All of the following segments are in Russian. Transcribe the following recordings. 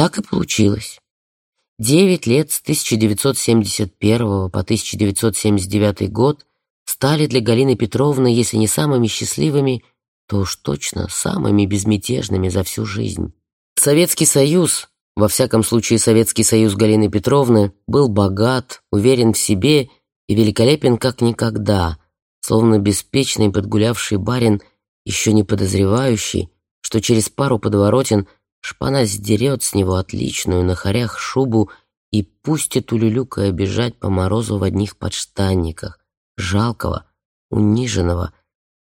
Так и получилось. Девять лет с 1971 по 1979 год стали для Галины Петровны, если не самыми счастливыми, то уж точно самыми безмятежными за всю жизнь. Советский Союз, во всяком случае Советский Союз Галины Петровны, был богат, уверен в себе и великолепен как никогда, словно беспечный подгулявший барин, еще не подозревающий, что через пару подворотен шпана сдерет с него отличную на хорях шубу и пустит улюлюкая бежать по морозу в одних подштанниках, жалкого, униженного,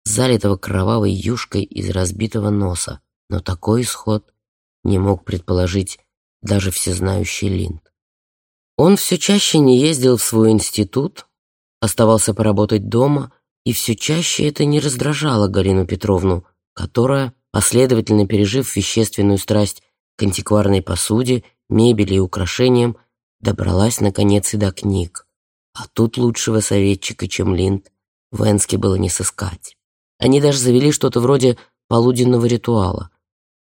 залитого кровавой юшкой из разбитого носа. Но такой исход не мог предположить даже всезнающий Линд. Он все чаще не ездил в свой институт, оставался поработать дома, и все чаще это не раздражало Галину Петровну, которая, последовательно пережив вещественную страсть к антикварной посуде, мебели и украшениям, добралась, наконец, и до книг. А тут лучшего советчика, чем Линд, в Энске было не сыскать. Они даже завели что-то вроде полуденного ритуала.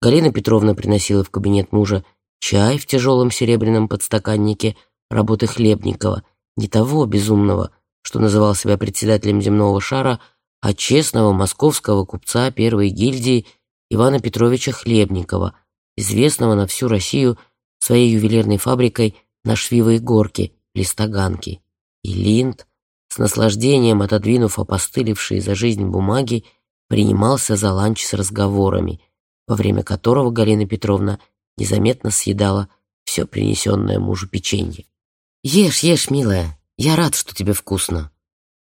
Галина Петровна приносила в кабинет мужа чай в тяжелом серебряном подстаканнике работы Хлебникова, не того безумного, что называл себя председателем земного шара, а честного московского купца первой гильдии Ивана Петровича Хлебникова, известного на всю Россию своей ювелирной фабрикой на Швивой горке, Листоганки. И Линд, с наслаждением отодвинув опостылевшие за жизнь бумаги, принимался за ланч с разговорами, во время которого Галина Петровна незаметно съедала все принесенное мужу печенье. «Ешь, ешь, милая, я рад, что тебе вкусно.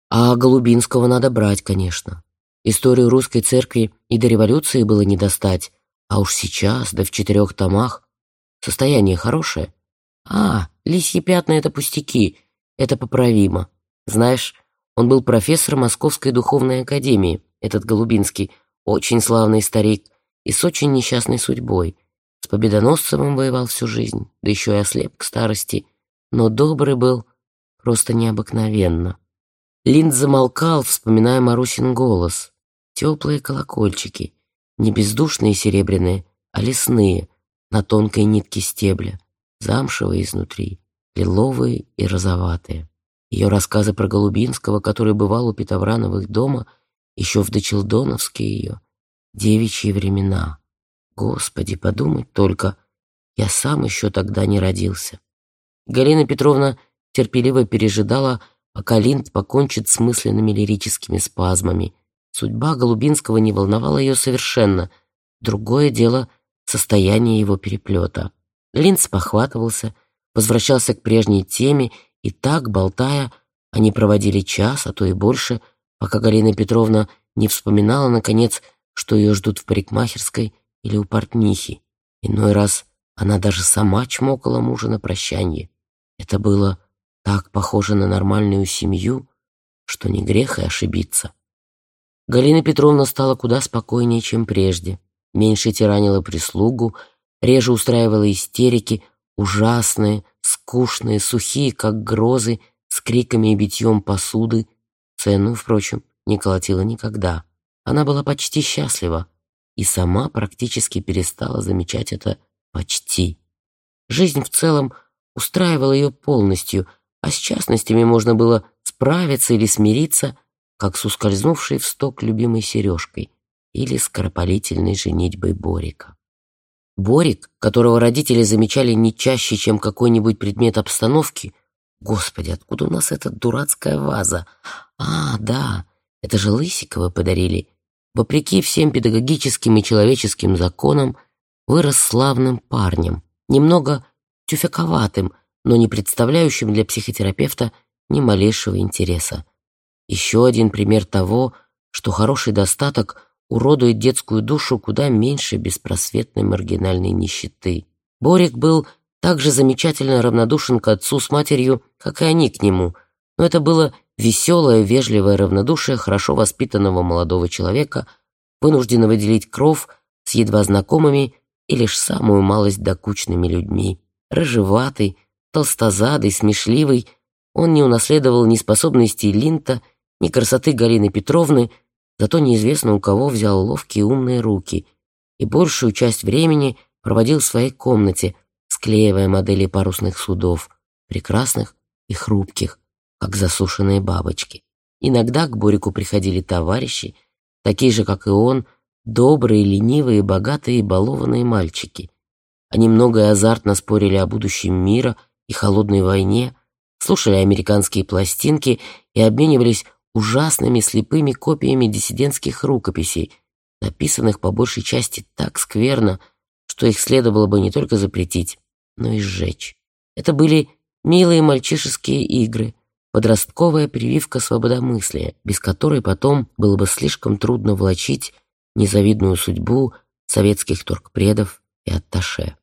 А Голубинского надо брать, конечно. Историю русской церкви и до революции было не достать, а уж сейчас, да в четырех томах. Состояние хорошее. А, лисьи пятна — это пустяки, это поправимо. Знаешь, он был профессор Московской духовной академии, этот Голубинский, очень славный старик и с очень несчастной судьбой. С победоносцем он воевал всю жизнь, да еще и ослеп к старости, но добрый был просто необыкновенно. Линд замолкал, вспоминая Марусин голос. Теплые колокольчики, не бездушные серебряные, а лесные, на тонкой нитке стебля, замшевые изнутри, лиловые и розоватые. Ее рассказы про Голубинского, который бывал у Петоврановых дома, еще в дочелдоновские ее, девичьи времена. Господи, подумать только, я сам еще тогда не родился. Галина Петровна терпеливо пережидала, пока Линд покончит с мысленными лирическими спазмами. Судьба Голубинского не волновала ее совершенно. Другое дело — состояние его переплета. Линд спохватывался, возвращался к прежней теме, и так, болтая, они проводили час, а то и больше, пока Галина Петровна не вспоминала, наконец, что ее ждут в парикмахерской или у портнихи. Иной раз она даже сама чмокала мужа на прощанье. Это было так похоже на нормальную семью, что не грех и ошибиться. Галина Петровна стала куда спокойнее, чем прежде. Меньше тиранила прислугу, реже устраивала истерики, ужасные, скучные, сухие, как грозы, с криками и битьем посуды. Цену, впрочем, не колотила никогда. Она была почти счастлива и сама практически перестала замечать это почти. Жизнь в целом устраивала ее полностью, а с частностями можно было справиться или смириться, как с ускользнувшей в сток любимой сережкой или скоропалительной женитьбой Борика. Борик, которого родители замечали не чаще, чем какой-нибудь предмет обстановки. Господи, откуда у нас эта дурацкая ваза? А, да, это же Лысикова подарили вопреки всем педагогическим и человеческим законам, вырос славным парнем, немного тюфяковатым, но не представляющим для психотерапевта ни малейшего интереса. Еще один пример того, что хороший достаток уродует детскую душу куда меньше беспросветной маргинальной нищеты. Борик был так же замечательно равнодушен к отцу с матерью, как и они к нему, но это было веселое, вежливое равнодушие хорошо воспитанного молодого человека, вынужденного делить кров с едва знакомыми и лишь самую малость докучными людьми. Рыжеватый, толстозадый, смешливый, он не унаследовал ни способностей Линта, ни красоты Галины Петровны, зато неизвестно у кого взял ловкие умные руки и большую часть времени проводил в своей комнате, склеивая модели парусных судов, прекрасных и хрупких, как засушенные бабочки. Иногда к Борику приходили товарищи, такие же, как и он, добрые, ленивые, богатые и балованные мальчики. Они много и азартно спорили о будущем мира и холодной войне, слушали американские пластинки и обменивались ужасными слепыми копиями диссидентских рукописей, написанных по большей части так скверно, что их следовало бы не только запретить, но и сжечь. Это были милые мальчишеские игры, подростковая прививка свободомыслия, без которой потом было бы слишком трудно влачить незавидную судьбу советских торгпредов и атташе.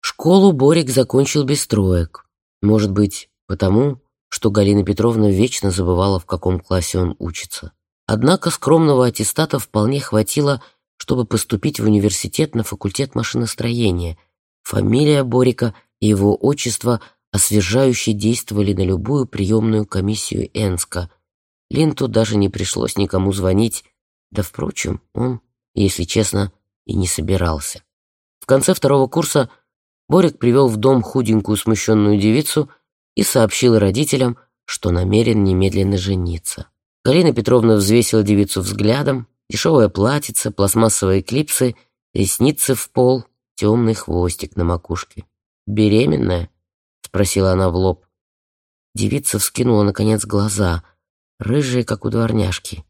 Школу Борик закончил без троек. Может быть, потому, что Галина Петровна вечно забывала, в каком классе он учится. Однако скромного аттестата вполне хватило, чтобы поступить в университет на факультет машиностроения. Фамилия Борика и его отчество освежающе действовали на любую приемную комиссию Энска. Линту даже не пришлось никому звонить, да, впрочем, он, если честно, и не собирался. В конце второго курса Борик привел в дом худенькую смущенную девицу и сообщил родителям, что намерен немедленно жениться. Галина Петровна взвесила девицу взглядом, дешевое платьице, пластмассовые клипсы, ресницы в пол, темный хвостик на макушке. «Беременная?» — спросила она в лоб. Девица вскинула, наконец, глаза, рыжие, как у дворняжки.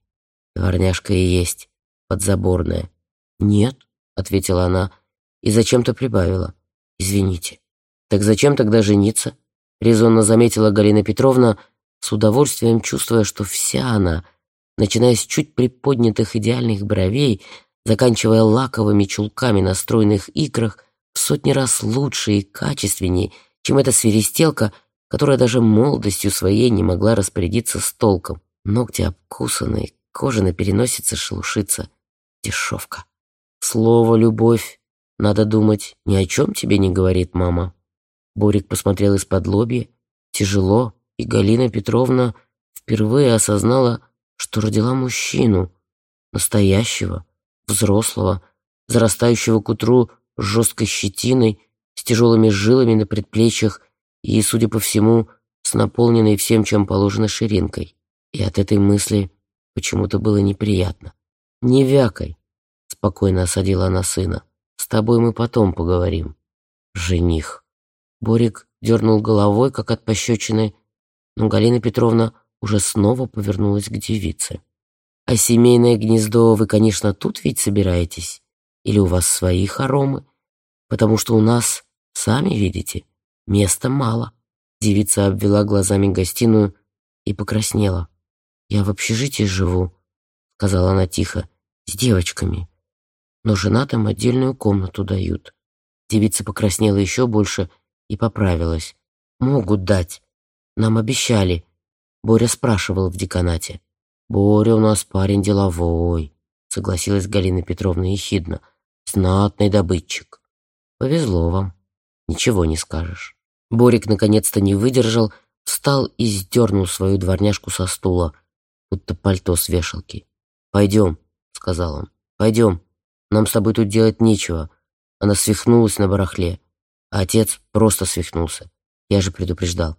Дворняжка и есть, подзаборная. «Нет», — ответила она, и зачем-то прибавила. «Извините». «Так зачем тогда жениться?» — резонно заметила Галина Петровна, с удовольствием чувствуя, что вся она, начиная с чуть приподнятых идеальных бровей, заканчивая лаковыми чулками на стройных икрах, в сотни раз лучше и качественнее, чем эта свиристелка, которая даже молодостью своей не могла распорядиться с толком. Ногти обкусанные, кожа на переносице шелушится. Дешевка. Слово «любовь», надо думать, ни о чем тебе не говорит мама. Борик посмотрел из-под лобья. Тяжело, и Галина Петровна впервые осознала, что родила мужчину, настоящего, взрослого, зарастающего к утру с жесткой щетиной, с тяжелыми жилами на предплечьях и, судя по всему, с наполненной всем, чем положено, ширинкой. И от этой мысли почему-то было неприятно. «Не вякай», — спокойно осадила она сына. «С тобой мы потом поговорим». «Жених». Борик дернул головой, как от пощечины, но Галина Петровна уже снова повернулась к девице. «А семейное гнездо вы, конечно, тут ведь собираетесь? Или у вас свои хоромы? Потому что у нас, сами видите, места мало». Девица обвела глазами гостиную и покраснела. «Я в общежитии живу», — сказала она тихо, — «с девочками. Но женатым отдельную комнату дают». Девица покраснела еще больше и поправилась. «Могут дать. Нам обещали». Боря спрашивал в деканате. «Боря у нас парень деловой», — согласилась Галина Петровна ехидно. «Знатный добытчик». «Повезло вам. Ничего не скажешь». Борик наконец-то не выдержал, встал и сдернул свою дворняжку со стула, будто пальто с вешалки. «Пойдем», — сказал он, — «пойдем. Нам с тобой тут делать нечего». Она свихнулась на барахле. Отец просто свихнулся. Я же предупреждал.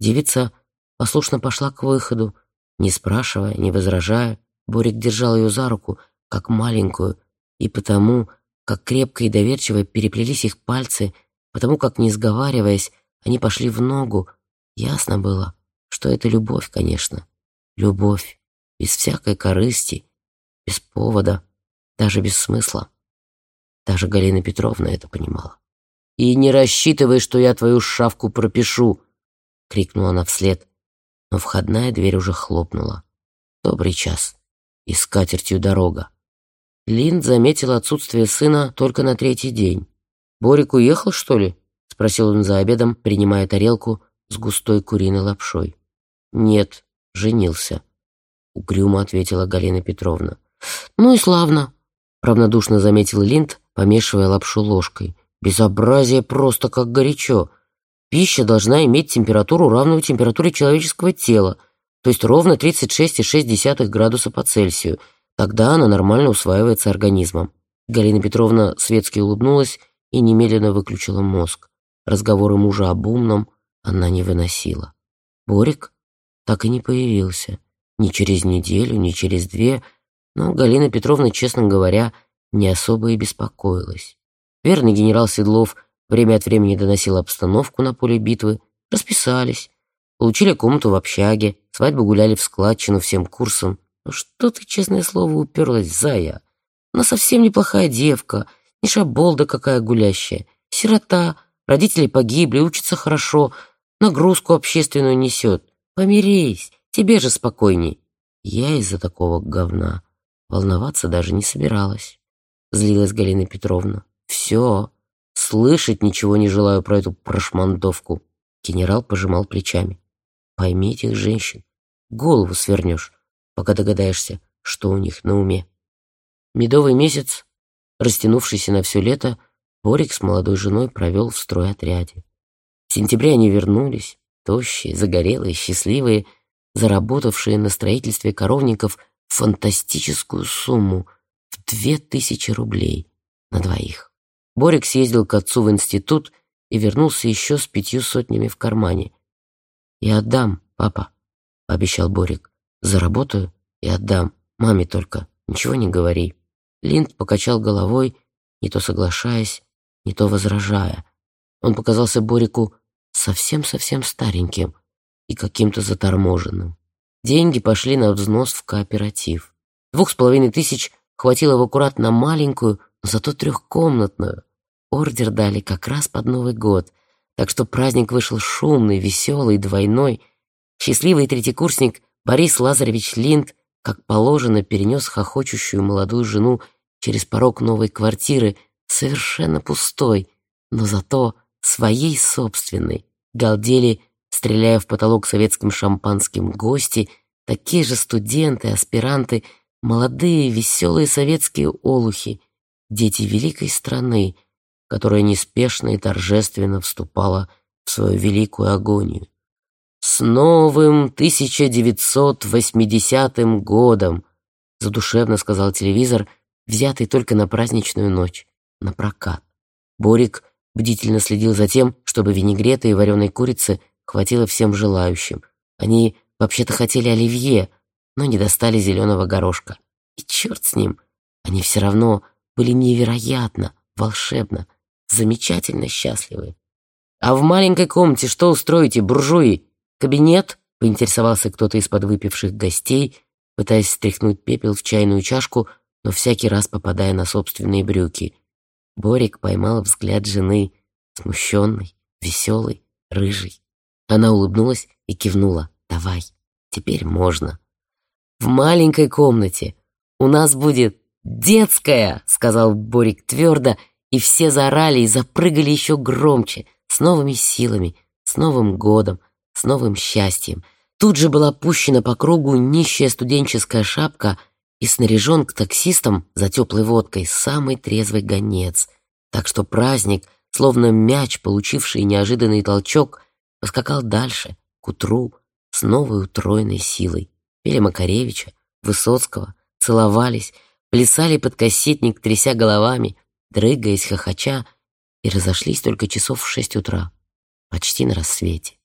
Девица послушно пошла к выходу, не спрашивая, не возражая. Борик держал ее за руку, как маленькую, и потому, как крепко и доверчиво переплелись их пальцы, потому как, не сговариваясь, они пошли в ногу, ясно было, что это любовь, конечно. Любовь, без всякой корысти, без повода, даже без смысла. Даже Галина Петровна это понимала. «И не рассчитывай, что я твою шавку пропишу!» — крикнула она вслед. Но входная дверь уже хлопнула. Добрый час. И с катертью дорога. Линд заметил отсутствие сына только на третий день. «Борик уехал, что ли?» — спросил он за обедом, принимая тарелку с густой куриной лапшой. «Нет, женился», — угрюмо ответила Галина Петровна. «Ну и славно», — равнодушно заметил Линд, помешивая лапшу ложкой. Безобразие просто как горячо. Пища должна иметь температуру, равную температуре человеческого тела, то есть ровно 36,6 градуса по Цельсию. Тогда она нормально усваивается организмом. Галина Петровна светски улыбнулась и немедленно выключила мозг. разговоры мужа об умном она не выносила. Борик так и не появился. Ни через неделю, ни через две, но Галина Петровна, честно говоря, не особо и беспокоилась. Верный генерал Седлов время от времени доносил обстановку на поле битвы, расписались, получили комнату в общаге, свадьбу гуляли в складчину всем курсом. Ну что ты, честное слово, уперлась, зая? Она совсем неплохая девка, не шаболда какая гулящая, сирота, родители погибли, учится хорошо, нагрузку общественную несет. Помирись, тебе же спокойней. Я из-за такого говна волноваться даже не собиралась. Злилась Галина Петровна. Все, слышать ничего не желаю про эту прошмандовку. Генерал пожимал плечами. Пойми этих женщин, голову свернешь, пока догадаешься, что у них на уме. Медовый месяц, растянувшийся на все лето, Борик с молодой женой провел в стройотряде. В сентябре они вернулись, тощие, загорелые, счастливые, заработавшие на строительстве коровников фантастическую сумму в две тысячи рублей на двоих. Борик съездил к отцу в институт и вернулся еще с пятью сотнями в кармане. «Я отдам, папа», — пообещал Борик. «Заработаю и отдам. Маме только. Ничего не говори». Линд покачал головой, не то соглашаясь, не то возражая. Он показался Борику совсем-совсем стареньким и каким-то заторможенным. Деньги пошли на взнос в кооператив. Двух с половиной тысяч хватило в аккурат на маленькую, но зато трехкомнатную. Ордер дали как раз под Новый год, так что праздник вышел шумный, веселый, двойной. Счастливый третьекурсник Борис Лазаревич Линд, как положено, перенес хохочущую молодую жену через порог новой квартиры, совершенно пустой, но зато своей собственной, галдели, стреляя в потолок советским шампанским гости, такие же студенты, аспиранты, молодые, веселые советские олухи, дети великой страны, которая неспешно и торжественно вступала в свою великую агонию. «С новым 1980 годом!» задушевно сказал телевизор, взятый только на праздничную ночь, на прокат. Борик бдительно следил за тем, чтобы винегрета и вареной курицы хватило всем желающим. Они вообще-то хотели оливье, но не достали зеленого горошка. И черт с ним, они все равно были невероятно, волшебно, замечательно счастливы. «А в маленькой комнате что устроите, буржуи? Кабинет?» — поинтересовался кто-то из подвыпивших гостей, пытаясь стряхнуть пепел в чайную чашку, но всякий раз попадая на собственные брюки. Борик поймал взгляд жены, смущенный, веселый, рыжий. Она улыбнулась и кивнула. «Давай, теперь можно». «В маленькой комнате у нас будет детская», — сказал Борик твердо, и все заорали и запрыгали еще громче, с новыми силами, с Новым годом, с новым счастьем. Тут же была пущена по кругу нищая студенческая шапка — и снаряжен к таксистам за теплой водкой самый трезвый гонец. Так что праздник, словно мяч, получивший неожиданный толчок, поскакал дальше, к утру, с новой утроенной силой. Пели Макаревича, Высоцкого, целовались, плясали под кассетник, тряся головами, дрыгаясь, хохоча, и разошлись только часов в шесть утра, почти на рассвете.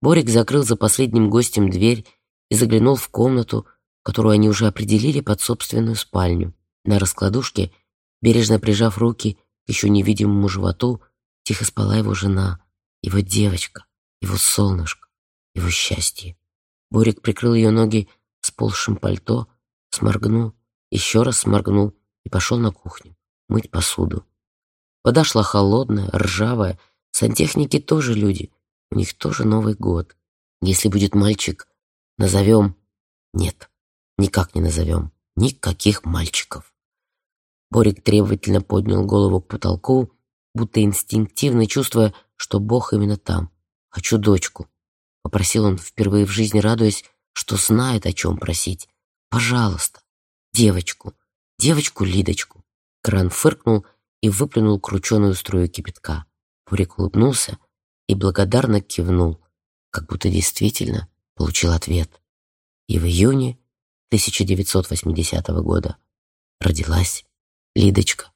Борик закрыл за последним гостем дверь и заглянул в комнату, которую они уже определили под собственную спальню. На раскладушке, бережно прижав руки к еще невидимому животу, тихо спала его жена, его девочка, его солнышко, его счастье. Борик прикрыл ее ноги сползшим пальто, сморгнул, еще раз сморгнул и пошел на кухню мыть посуду. Вода шла холодная, ржавая. Сантехники тоже люди, у них тоже Новый год. Если будет мальчик, назовем... Нет никак не назовем. Никаких мальчиков. Борик требовательно поднял голову к потолку, будто инстинктивно чувствуя, что Бог именно там. «Хочу дочку», — попросил он впервые в жизни, радуясь, что знает, о чем просить. «Пожалуйста, девочку, девочку Лидочку». Кран фыркнул и выплюнул крученую струю кипятка. Борик улыбнулся и благодарно кивнул, как будто действительно получил ответ. И в июне 1980 года родилась Лидочка.